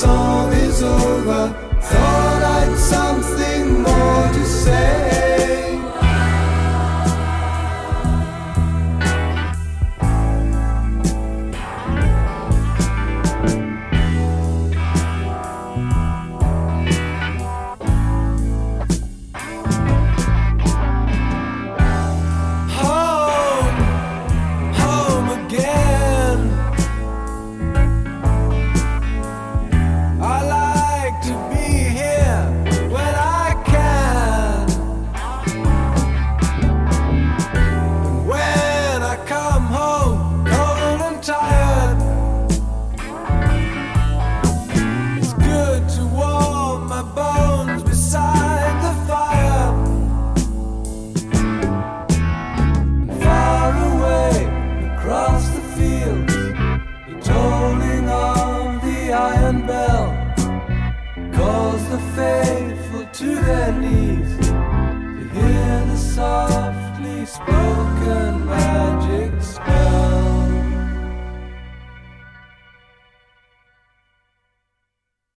song. to hear the softly spoken magic.